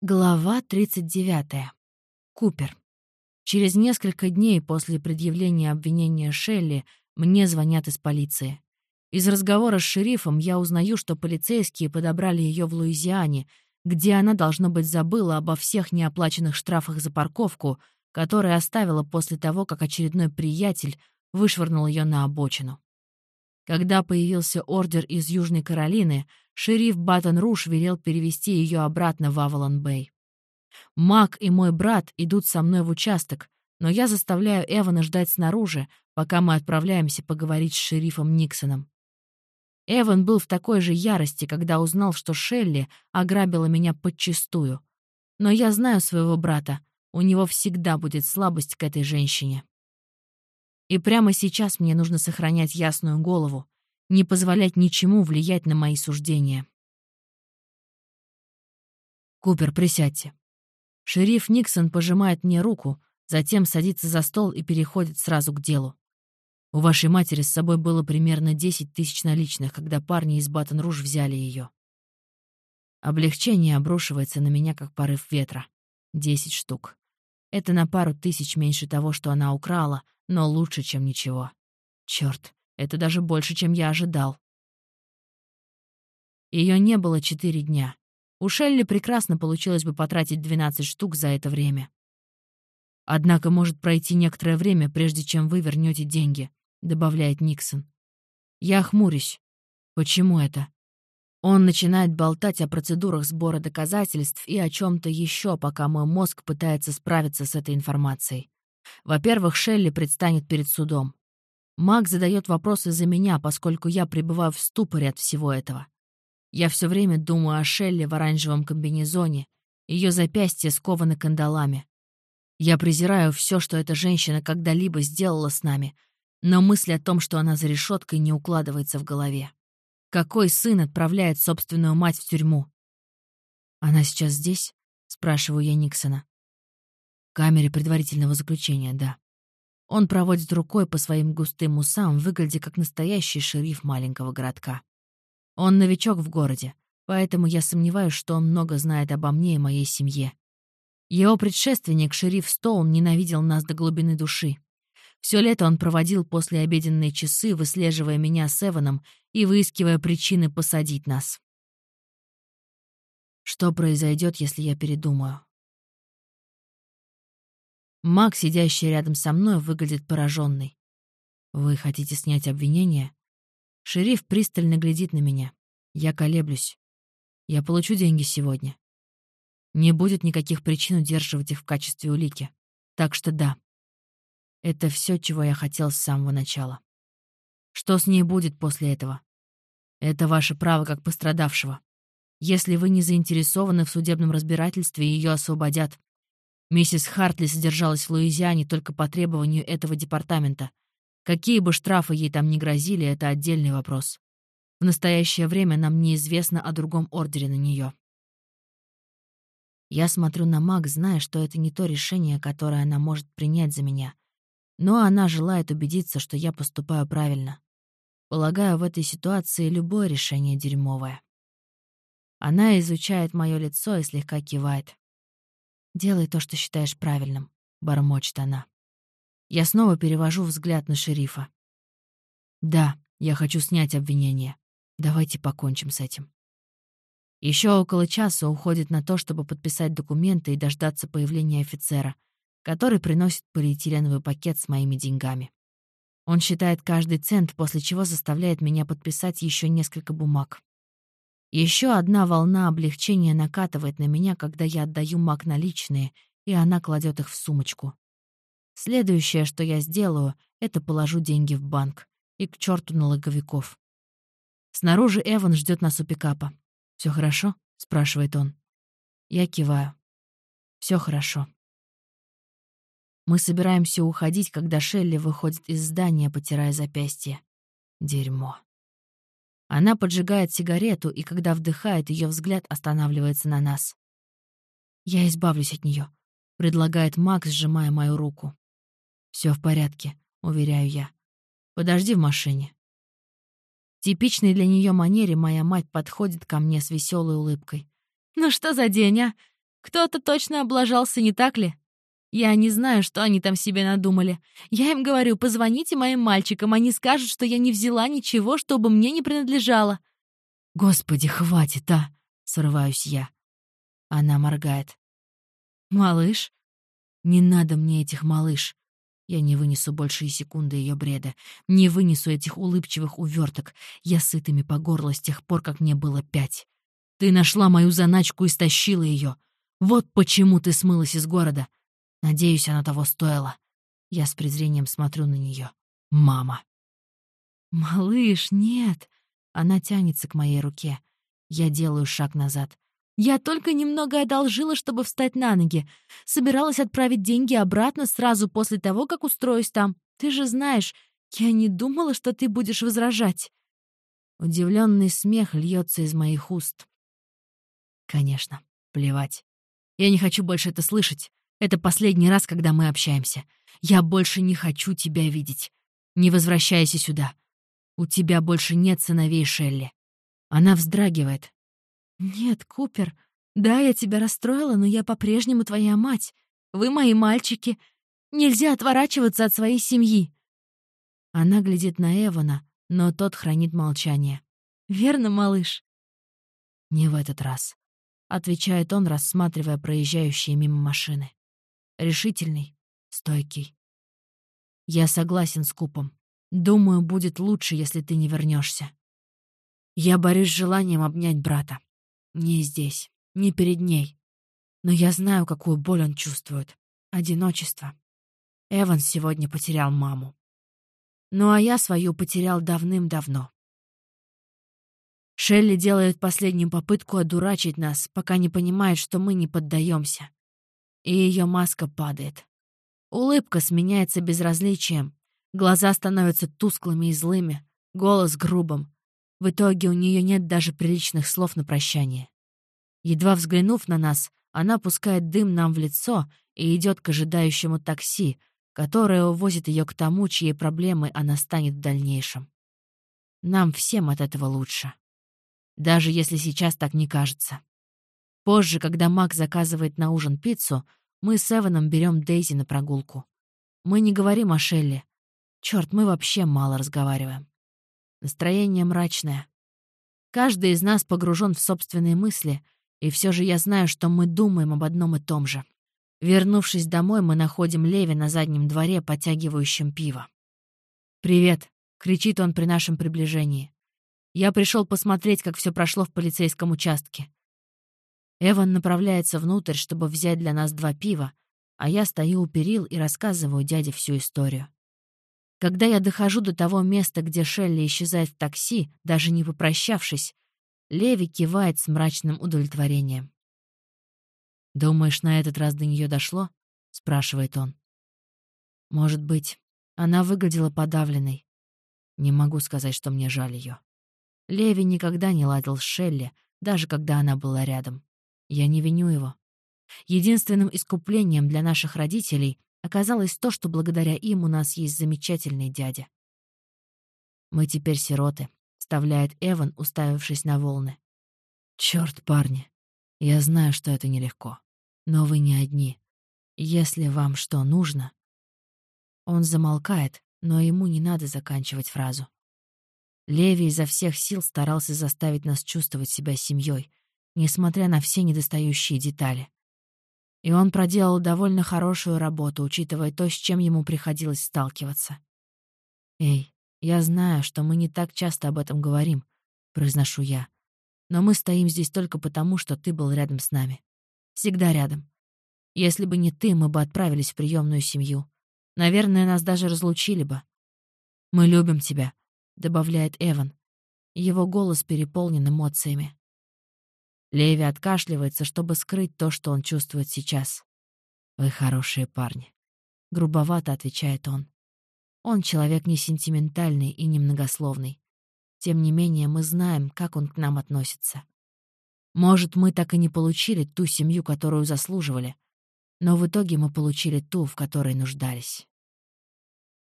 Глава 39. Купер. Через несколько дней после предъявления обвинения Шелли мне звонят из полиции. Из разговора с шерифом я узнаю, что полицейские подобрали ее в Луизиане, где она, должно быть, забыла обо всех неоплаченных штрафах за парковку, которые оставила после того, как очередной приятель вышвырнул ее на обочину. Когда появился ордер из Южной Каролины, шериф Баттон-Руш велел перевести ее обратно в Авалон-Бэй. Мак и мой брат идут со мной в участок, но я заставляю Эвана ждать снаружи, пока мы отправляемся поговорить с шерифом Никсоном. Эван был в такой же ярости, когда узнал, что Шелли ограбила меня подчистую. Но я знаю своего брата, у него всегда будет слабость к этой женщине. И прямо сейчас мне нужно сохранять ясную голову, не позволять ничему влиять на мои суждения. Купер, присядьте. Шериф Никсон пожимает мне руку, затем садится за стол и переходит сразу к делу. У вашей матери с собой было примерно 10 тысяч наличных, когда парни из Батон-Руж взяли ее. Облегчение обрушивается на меня, как порыв ветра. Десять штук. Это на пару тысяч меньше того, что она украла, но лучше, чем ничего. Черт, это даже больше, чем я ожидал. Ее не было четыре дня. У Шелли прекрасно получилось бы потратить 12 штук за это время. Однако может пройти некоторое время, прежде чем вы вернете деньги, добавляет Никсон. Я хмурюсь. Почему это? Он начинает болтать о процедурах сбора доказательств и о чем-то еще, пока мой мозг пытается справиться с этой информацией. Во-первых, Шелли предстанет перед судом. Мак задает вопросы за меня, поскольку я пребываю в ступоре от всего этого. Я все время думаю о Шелли в оранжевом комбинезоне, ее запястья скованы кандалами. Я презираю все, что эта женщина когда-либо сделала с нами, но мысль о том, что она за решеткой, не укладывается в голове. Какой сын отправляет собственную мать в тюрьму? «Она сейчас здесь?» — спрашиваю я Никсона камере предварительного заключения, да. Он проводит рукой по своим густым усам, выглядя как настоящий шериф маленького городка. Он новичок в городе, поэтому я сомневаюсь, что он много знает обо мне и моей семье. Его предшественник, шериф Стоун, ненавидел нас до глубины души. Все лето он проводил после обеденные часы, выслеживая меня с Эваном и выискивая причины посадить нас. Что произойдет, если я передумаю? Маг, сидящий рядом со мной, выглядит пораженный. «Вы хотите снять обвинение?» Шериф пристально глядит на меня. Я колеблюсь. Я получу деньги сегодня. Не будет никаких причин удерживать их в качестве улики. Так что да. Это все, чего я хотел с самого начала. Что с ней будет после этого? Это ваше право как пострадавшего. Если вы не заинтересованы в судебном разбирательстве, ее освободят. Миссис Хартли содержалась в Луизиане только по требованию этого департамента. Какие бы штрафы ей там ни грозили, это отдельный вопрос. В настоящее время нам неизвестно о другом ордере на нее. Я смотрю на Маг, зная, что это не то решение, которое она может принять за меня. Но она желает убедиться, что я поступаю правильно. Полагаю, в этой ситуации любое решение дерьмовое. Она изучает мое лицо и слегка кивает. «Делай то, что считаешь правильным», — бормочет она. Я снова перевожу взгляд на шерифа. «Да, я хочу снять обвинение. Давайте покончим с этим». Еще около часа уходит на то, чтобы подписать документы и дождаться появления офицера, который приносит полиэтиленовый пакет с моими деньгами. Он считает каждый цент, после чего заставляет меня подписать еще несколько бумаг. Еще одна волна облегчения накатывает на меня, когда я отдаю маг наличные, и она кладет их в сумочку. Следующее, что я сделаю, это положу деньги в банк. И к черту налоговиков. Снаружи Эван ждет нас у пикапа. Все хорошо?» — спрашивает он. Я киваю. Все хорошо. Мы собираемся уходить, когда Шелли выходит из здания, потирая запястье. Дерьмо. Она поджигает сигарету, и когда вдыхает, ее взгляд останавливается на нас. «Я избавлюсь от нее, предлагает Макс, сжимая мою руку. Все в порядке», — уверяю я. «Подожди в машине». Типичной для нее манере моя мать подходит ко мне с веселой улыбкой. «Ну что за день, а? Кто-то точно облажался, не так ли? Я не знаю, что они там себе надумали. Я им говорю, позвоните моим мальчикам, они скажут, что я не взяла ничего, чтобы мне не принадлежало. Господи, хватит, а! Срываюсь я. Она моргает. Малыш? Не надо мне этих малыш. Я не вынесу больше и секунды ее бреда. Не вынесу этих улыбчивых уверток. Я сытыми по горло с тех пор, как мне было пять. Ты нашла мою заначку и стащила ее. Вот почему ты смылась из города. Надеюсь, она того стоила. Я с презрением смотрю на нее. Мама. Малыш, нет. Она тянется к моей руке. Я делаю шаг назад. Я только немного одолжила, чтобы встать на ноги. Собиралась отправить деньги обратно сразу после того, как устроюсь там. Ты же знаешь, я не думала, что ты будешь возражать. Удивленный смех льется из моих уст. Конечно, плевать. Я не хочу больше это слышать. Это последний раз, когда мы общаемся. Я больше не хочу тебя видеть. Не возвращайся сюда. У тебя больше нет сыновей Шелли. Она вздрагивает, «Нет, Купер, да, я тебя расстроила, но я по-прежнему твоя мать. Вы мои мальчики. Нельзя отворачиваться от своей семьи». Она глядит на Эвана, но тот хранит молчание. «Верно, малыш?» «Не в этот раз», — отвечает он, рассматривая проезжающие мимо машины. «Решительный, стойкий. Я согласен с Купом. Думаю, будет лучше, если ты не вернешься. Я борюсь с желанием обнять брата. Не здесь, не перед ней. Но я знаю, какую боль он чувствует. Одиночество. Эван сегодня потерял маму. Ну а я свою потерял давным-давно. Шелли делает последнюю попытку одурачить нас, пока не понимает, что мы не поддаемся. И ее маска падает. Улыбка сменяется безразличием. Глаза становятся тусклыми и злыми, голос грубым. В итоге у нее нет даже приличных слов на прощание. Едва взглянув на нас, она пускает дым нам в лицо и идет к ожидающему такси, которое увозит ее к тому, чьей проблемой она станет в дальнейшем. Нам всем от этого лучше. Даже если сейчас так не кажется. Позже, когда Мак заказывает на ужин пиццу, мы с Эваном берем Дейзи на прогулку. Мы не говорим о Шелли. Черт, мы вообще мало разговариваем. Настроение мрачное. Каждый из нас погружен в собственные мысли, и все же я знаю, что мы думаем об одном и том же. Вернувшись домой, мы находим Леви на заднем дворе, потягивающим пиво. «Привет!» — кричит он при нашем приближении. «Я пришел посмотреть, как все прошло в полицейском участке». Эван направляется внутрь, чтобы взять для нас два пива, а я стою у перил и рассказываю дяде всю историю. Когда я дохожу до того места, где Шелли исчезает в такси, даже не попрощавшись, Леви кивает с мрачным удовлетворением. «Думаешь, на этот раз до нее дошло?» — спрашивает он. «Может быть. Она выглядела подавленной. Не могу сказать, что мне жаль ее. Леви никогда не ладил с Шелли, даже когда она была рядом. Я не виню его. Единственным искуплением для наших родителей Оказалось то, что благодаря им у нас есть замечательный дядя. «Мы теперь сироты», — вставляет Эван, уставившись на волны. «Чёрт, парни, я знаю, что это нелегко. Но вы не одни. Если вам что нужно...» Он замолкает, но ему не надо заканчивать фразу. Леви изо всех сил старался заставить нас чувствовать себя семьей, несмотря на все недостающие детали. И он проделал довольно хорошую работу, учитывая то, с чем ему приходилось сталкиваться. «Эй, я знаю, что мы не так часто об этом говорим», — произношу я. «Но мы стоим здесь только потому, что ты был рядом с нами. Всегда рядом. Если бы не ты, мы бы отправились в приемную семью. Наверное, нас даже разлучили бы. Мы любим тебя», — добавляет Эван. Его голос переполнен эмоциями. Леви откашливается, чтобы скрыть то, что он чувствует сейчас. «Вы хорошие парни», — грубовато отвечает он. Он человек не сентиментальный и немногословный. Тем не менее, мы знаем, как он к нам относится. Может, мы так и не получили ту семью, которую заслуживали, но в итоге мы получили ту, в которой нуждались.